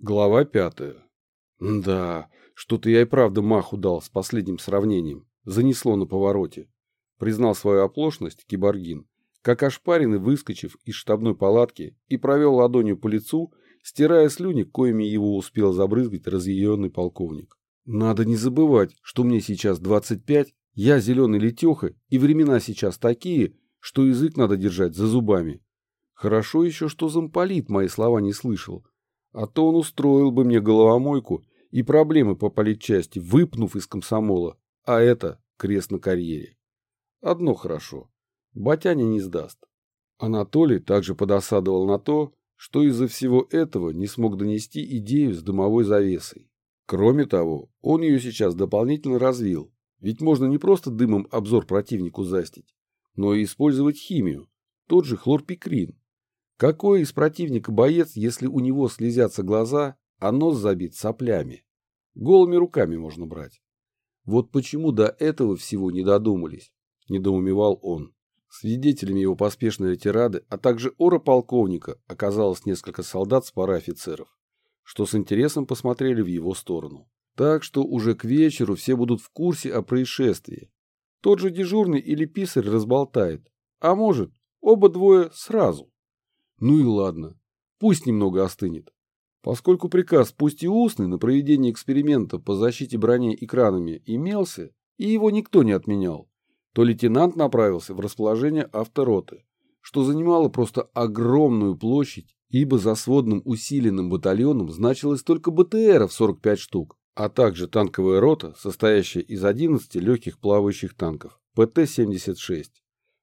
Глава пятая. Да, что-то я и правда маху дал с последним сравнением. Занесло на повороте. Признал свою оплошность киборгин, как ошпаренный, выскочив из штабной палатки и провел ладонью по лицу, стирая слюни, коими его успел забрызгать разъяренный полковник. Надо не забывать, что мне сейчас 25, я зеленый летеха, и времена сейчас такие, что язык надо держать за зубами. Хорошо еще, что замполит мои слова не слышал, а то он устроил бы мне головомойку и проблемы по политчасти, выпнув из комсомола, а это крест на карьере. Одно хорошо. Батяня не сдаст. Анатолий также подосадовал на то, что из-за всего этого не смог донести идею с дымовой завесой. Кроме того, он ее сейчас дополнительно развил, ведь можно не просто дымом обзор противнику застить, но и использовать химию, тот же хлорпикрин, какой из противника боец, если у него слезятся глаза, а нос забит соплями? Голыми руками можно брать. Вот почему до этого всего не додумались, недоумевал он. Свидетелями его поспешной ретирады, а также ора полковника оказалось несколько солдат с пара офицеров, что с интересом посмотрели в его сторону. Так что уже к вечеру все будут в курсе о происшествии. Тот же дежурный или писарь разболтает, а может, оба двое сразу. Ну и ладно, пусть немного остынет. Поскольку приказ, пусть и устный, на проведение эксперимента по защите брони экранами имелся, и его никто не отменял, то лейтенант направился в расположение автороты, что занимало просто огромную площадь, ибо за сводным усиленным батальоном значилось только БТРов 45 штук, а также танковая рота, состоящая из 11 легких плавающих танков ПТ-76.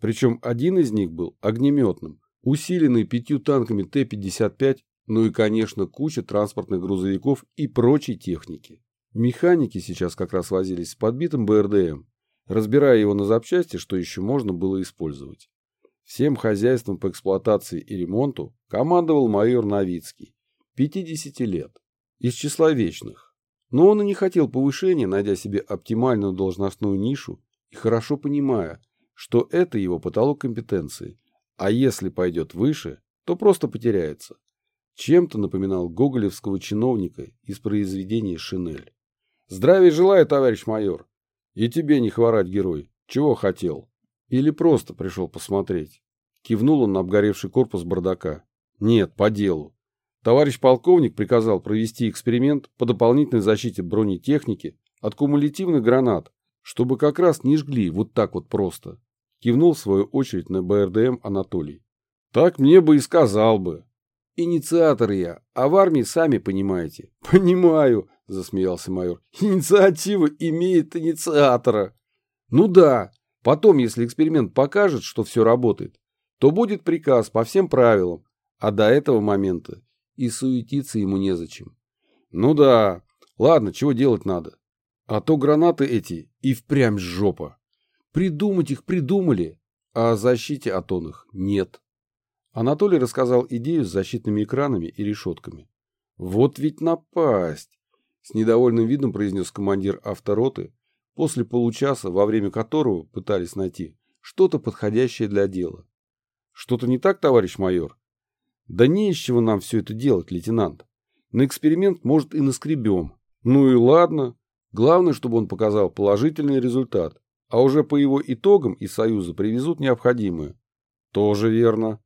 Причем один из них был огнеметным, усиленный пятью танками Т-55, ну и, конечно, куча транспортных грузовиков и прочей техники. Механики сейчас как раз возились с подбитым БРДМ, разбирая его на запчасти, что еще можно было использовать. Всем хозяйством по эксплуатации и ремонту командовал майор Новицкий, 50 лет, из числа вечных. Но он и не хотел повышения, найдя себе оптимальную должностную нишу и хорошо понимая, что это его потолок компетенции – а если пойдет выше, то просто потеряется. Чем-то напоминал гоголевского чиновника из произведения «Шинель». «Здравия желаю, товарищ майор! И тебе не хворать, герой! Чего хотел? Или просто пришел посмотреть?» Кивнул он на обгоревший корпус бардака. «Нет, по делу. Товарищ полковник приказал провести эксперимент по дополнительной защите бронетехники от кумулятивных гранат, чтобы как раз не жгли вот так вот просто. Кивнул в свою очередь на БРДМ Анатолий. Так мне бы и сказал бы. Инициатор я, а в армии сами понимаете. Понимаю, засмеялся майор. Инициатива имеет инициатора. Ну да, потом, если эксперимент покажет, что все работает, то будет приказ по всем правилам, а до этого момента и суетиться ему незачем. Ну да, ладно, чего делать надо? А то гранаты эти и впрямь жопа. Придумать их придумали, а о защите от их нет. Анатолий рассказал идею с защитными экранами и решетками. Вот ведь напасть! С недовольным видом произнес командир автороты, после получаса, во время которого пытались найти что-то подходящее для дела. Что-то не так, товарищ майор? Да не из чего нам все это делать, лейтенант. На эксперимент, может, и наскребем. Ну и ладно. Главное, чтобы он показал положительный результат а уже по его итогам из Союза привезут необходимое. Тоже верно.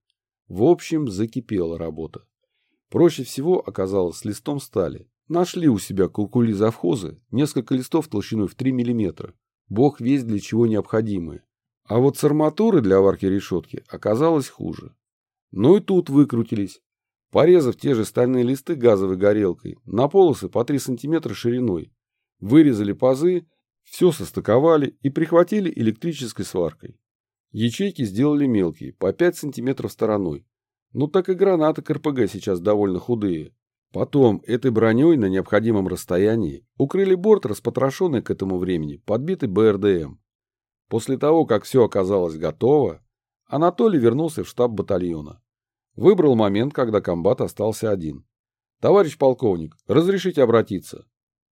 В общем, закипела работа. Проще всего оказалось с листом стали. Нашли у себя калкули завхозы, несколько листов толщиной в 3 мм. Бог весь для чего необходимое. А вот с арматурой для варки решетки оказалось хуже. Ну и тут выкрутились. Порезав те же стальные листы газовой горелкой на полосы по 3 см шириной, вырезали пазы все состыковали и прихватили электрической сваркой. Ячейки сделали мелкие, по 5 сантиметров стороной. Ну так и гранаты КРПГ сейчас довольно худые. Потом этой броней на необходимом расстоянии укрыли борт, распотрошенный к этому времени, подбитый БРДМ. После того, как все оказалось готово, Анатолий вернулся в штаб батальона. Выбрал момент, когда комбат остался один. «Товарищ полковник, разрешите обратиться?»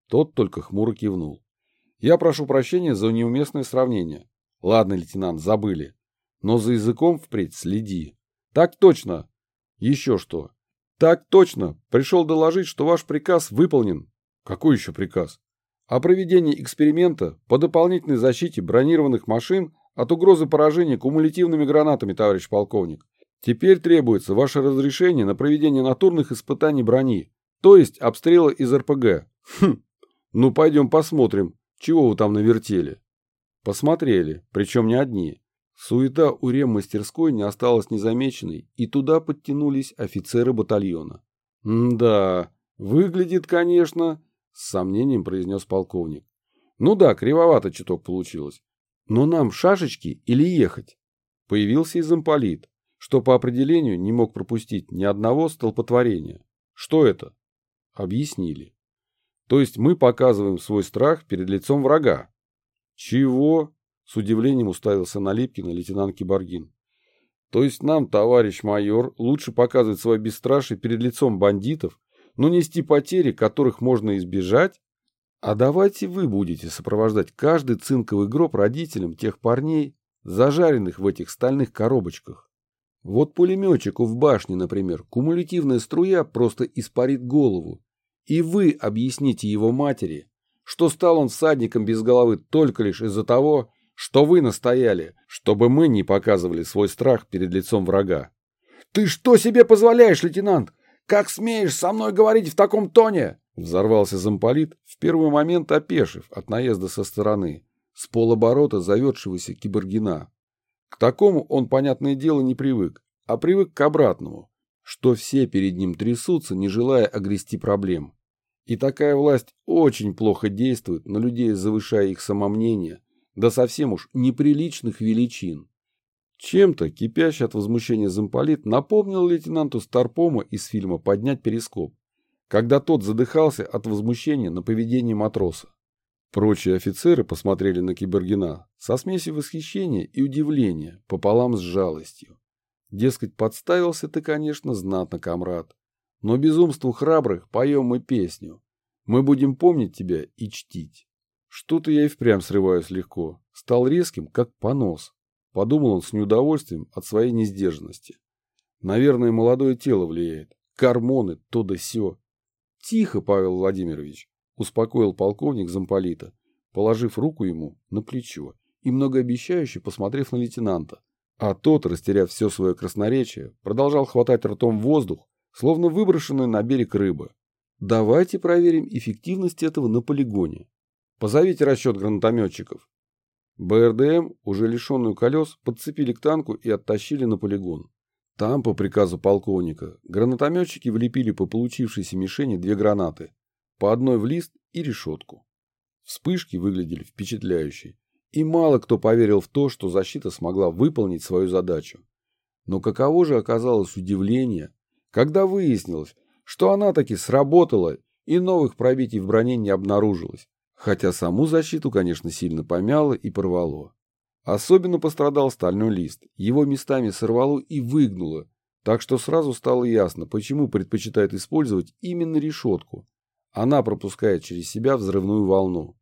Тот только хмуро кивнул. Я прошу прощения за неуместное сравнение. Ладно, лейтенант, забыли. Но за языком впредь следи. Так точно. Еще что. Так точно. Пришел доложить, что ваш приказ выполнен. Какой еще приказ? О проведении эксперимента по дополнительной защите бронированных машин от угрозы поражения кумулятивными гранатами, товарищ полковник. Теперь требуется ваше разрешение на проведение натурных испытаний брони, то есть обстрела из РПГ. Хм, ну пойдем посмотрим, чего вы там навертели. Посмотрели, причем не одни. Суета у реммастерской не осталась незамеченной, и туда подтянулись офицеры батальона. «Да, выглядит, конечно», — с сомнением произнес полковник. «Ну да, кривовато чуток получилось. Но нам шашечки или ехать?» Появился и замполит, что по определению не мог пропустить ни одного столпотворения. Что это? Объяснили. То есть мы показываем свой страх перед лицом врага. Чего? С удивлением уставился на Липкина лейтенант Киборгин. То есть нам, товарищ майор, лучше показывать свое бесстрашие перед лицом бандитов, но нести потери, которых можно избежать? А давайте вы будете сопровождать каждый цинковый гроб родителям тех парней, зажаренных в этих стальных коробочках. Вот пулеметчику в башне, например, кумулятивная струя просто испарит голову. И вы объясните его матери, что стал он всадником без головы только лишь из-за того, что вы настояли, чтобы мы не показывали свой страх перед лицом врага. «Ты что себе позволяешь, лейтенант? Как смеешь со мной говорить в таком тоне?» Взорвался замполит, в первый момент опешив от наезда со стороны, с полоборота заведшегося киборгина. К такому он, понятное дело, не привык, а привык к обратному, что все перед ним трясутся, не желая огрести проблем. И такая власть очень плохо действует на людей, завышая их самомнение, до совсем уж неприличных величин. Чем-то, кипящий от возмущения замполит, напомнил лейтенанту Старпома из фильма «Поднять перископ», когда тот задыхался от возмущения на поведение матроса. Прочие офицеры посмотрели на Кибергина со смесью восхищения и удивления пополам с жалостью. Дескать, подставился ты, конечно, знатно, комрад. Но безумству храбрых поем мы песню. Мы будем помнить тебя и чтить. Что-то я и впрямь срываюсь легко. Стал резким, как понос. Подумал он с неудовольствием от своей несдержанности. Наверное, молодое тело влияет. Гормоны, то да сё. Тихо, Павел Владимирович, успокоил полковник замполита, положив руку ему на плечо и многообещающе посмотрев на лейтенанта. А тот, растеряв все свое красноречие, продолжал хватать ртом воздух, словно выброшенную на берег рыба. Давайте проверим эффективность этого на полигоне. Позовите расчет гранатометчиков. БРДМ, уже лишенную колес, подцепили к танку и оттащили на полигон. Там, по приказу полковника, гранатометчики влепили по получившейся мишени две гранаты, по одной в лист и решетку. Вспышки выглядели впечатляюще, и мало кто поверил в то, что защита смогла выполнить свою задачу. Но каково же оказалось удивление, когда выяснилось, что она таки сработала и новых пробитий в броне не обнаружилось, Хотя саму защиту, конечно, сильно помяло и порвало. Особенно пострадал стальной лист. Его местами сорвало и выгнуло, так что сразу стало ясно, почему предпочитают использовать именно решетку. Она пропускает через себя взрывную волну.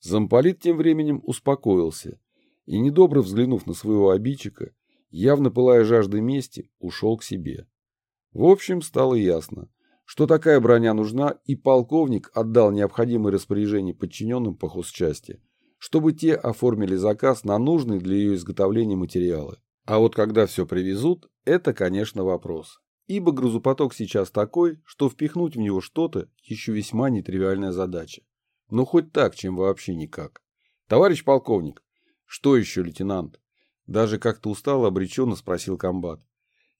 Замполит тем временем успокоился и, недобро взглянув на своего обидчика, явно пылая жаждой мести, ушел к себе. В общем, стало ясно, что такая броня нужна, и полковник отдал необходимые распоряжения подчиненным по хозчасти, чтобы те оформили заказ на нужные для ее изготовления материалы. А вот когда все привезут, это, конечно, вопрос. Ибо грузопоток сейчас такой, что впихнуть в него что-то еще весьма нетривиальная задача. Но хоть так, чем вообще никак. Товарищ полковник, что еще, лейтенант? Даже как-то устало обреченно спросил комбат.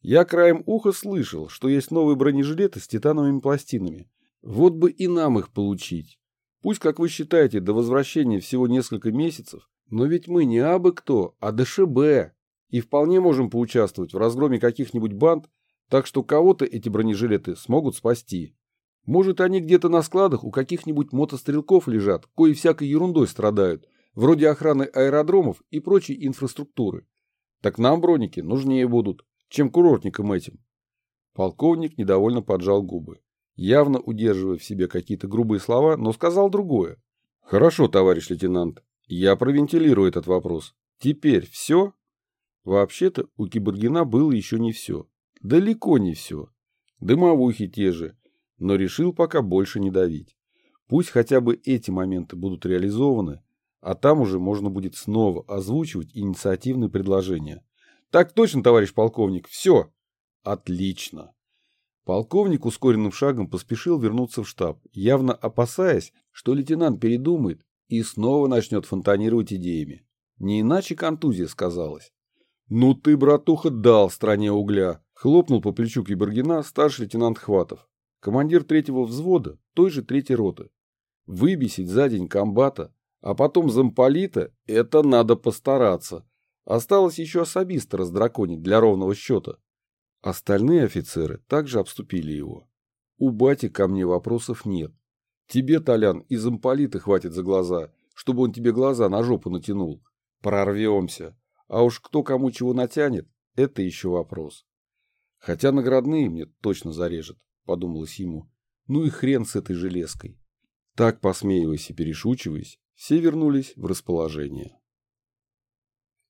Я краем уха слышал, что есть новые бронежилеты с титановыми пластинами. Вот бы и нам их получить. Пусть, как вы считаете, до возвращения всего несколько месяцев, но ведь мы не абы кто, а ДШБ. И вполне можем поучаствовать в разгроме каких-нибудь банд, так что кого-то эти бронежилеты смогут спасти. Может, они где-то на складах у каких-нибудь мотострелков лежат, кои всякой ерундой страдают, вроде охраны аэродромов и прочей инфраструктуры. Так нам броники нужнее будут чем курортникам этим. Полковник недовольно поджал губы, явно удерживая в себе какие-то грубые слова, но сказал другое. Хорошо, товарищ лейтенант, я провентилирую этот вопрос. Теперь все? Вообще-то у Киборгина было еще не все. Далеко не все. Дымовухи те же, но решил пока больше не давить. Пусть хотя бы эти моменты будут реализованы, а там уже можно будет снова озвучивать инициативные предложения. Так точно, товарищ полковник, все. Отлично. Полковник ускоренным шагом поспешил вернуться в штаб, явно опасаясь, что лейтенант передумает и снова начнет фонтанировать идеями. Не иначе контузия сказалась. «Ну ты, братуха, дал стране угля!» — хлопнул по плечу Кибергина старший лейтенант Хватов, командир третьего взвода той же третьей роты. Выбесить за день комбата, а потом замполита — это надо постараться. Осталось еще особисто раздраконить для ровного счета. Остальные офицеры также обступили его. У бати ко мне вопросов нет. Тебе, Толян, и замполита хватит за глаза, чтобы он тебе глаза на жопу натянул. Прорвемся. А уж кто кому чего натянет, это еще вопрос. Хотя наградные мне точно зарежет, подумалось ему. Ну и хрен с этой железкой. Так, посмеиваясь и перешучиваясь, все вернулись в расположение.